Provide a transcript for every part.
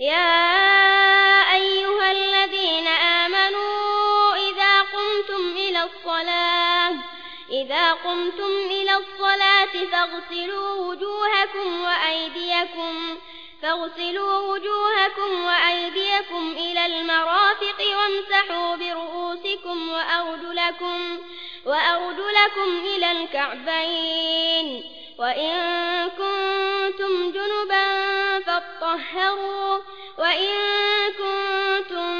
يا أيها الذين آمنوا إذا قمتم إلى الصلاة إذا قمتم إلى الصلاة فاغسلوا وجوهكم وأيديكم فاغسلوا وجوهكم وأيديكم إلى المرافق وامسحوا برؤوسكم وأرجلكم وأرجلكم إلى الكعبين. وإن فاطهروا وإن كنتم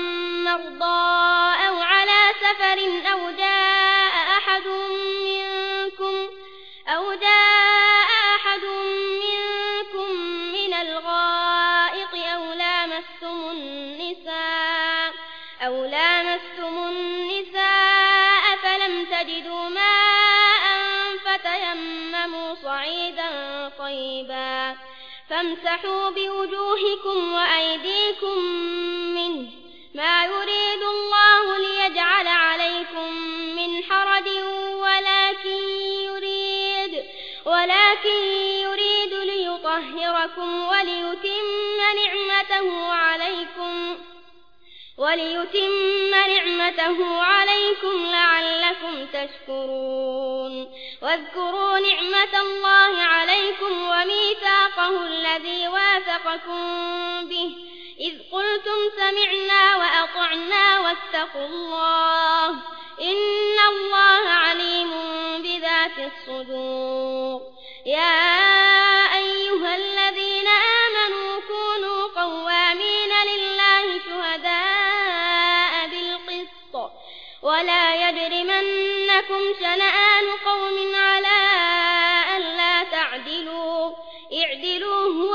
مرضى أو على سفر أو جاء أحد منكم أو جاء أحد منكم من الغائط أو لامستم النساء أو لامستم النساء فلم تجدوا ماء فتيمموا صعيدا طيبا فامسحوا بوجوهكم وأيديكم منه ما يريد الله ليجعل عليكم من حرج ولكن يريد ولكن يريد ليطهركم وليتم نعمته عليكم وليتم نعمته عليكم لعلكم تشكرون واذكروا نعمة الله عليكم واثقكم به إذ قلتم سمعنا وأطعنا واتقوا الله إن الله عليم بذات الصدور يا أيها الذين آمنوا كونوا قوامين لله شهداء بالقسط ولا يجرمنكم شنآن قوم على ألا تعدلوا اعدلوا هو